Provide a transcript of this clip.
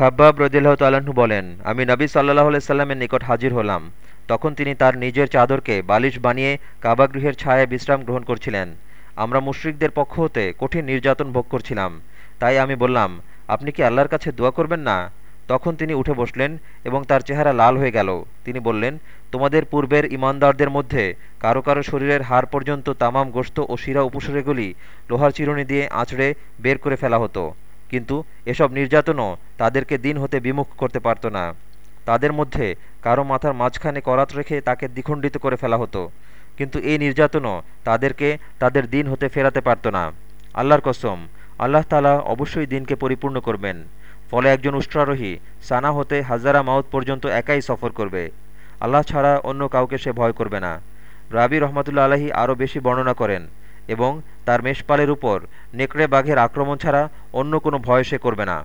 খাব্বাব রদিল্লাহ তাল্লাহ্ন বলেন, আমি নবী সাল্লাহ সাল্লামের নিকট হাজির হলাম। তখন তিনি তার নিজের চাদরকে বালিশ বানিয়ে কাবাগৃহের ছায়ায় বিশ্রাম গ্রহণ করছিলেন। আমরা মুশরিকদের পক্ষ হতে কঠিন নির্যাতন ভোগ করছিলাম। তাই আমি বললাম, আপনি কি আল্লাহর কাছে দোয়া করবেন না? তখন তিনি উঠে বসলেন এবং তার চেহারা লাল হয়ে গেল। তিনি বললেন, তোমাদের পূর্বের ইমানদারদের মধ্যে কারও কারও শরীরের হাড় পর্যন্ত তামাম গোস্ত ও শিরা উপসর্গগুলি লোহার চিরুনি দিয়ে আঁচড়ে বের করে ফেলা হতো। কিন্তু এসব নির্যাতনও তাদেরকে দিন হতে বিমুখ করতে পারত না। তাদের মধ্যে কারও মাথার মাঝখানে করাত রেখে তাকে দ্বিখণ্ডিত করে ফেলা হতো। কিন্তু এই নির্যাতনও তাদেরকে তাদের দিন হতে ফেরাতে পারত না। আল্লাহর কসম, আল্লাহ তালা অবশ্যই দিনকে পরিপূর্ণ করবেন। ফলে একজন উষ্ট্রারোহী সানা হতে হাজারা মাউত পর্যন্ত একাই সফর করবে। আল্লাহ ছাড়া অন্য কাউকে সে ভয় করবে না। রাবি রহমতুল্লা আলাহি আরও বেশি বর্ণনা করেন এবং তার মেষপালের উপর নেকড়ে বাঘের আক্রমণ ছাড়া অন্য কোনো ভয় সে করবে না।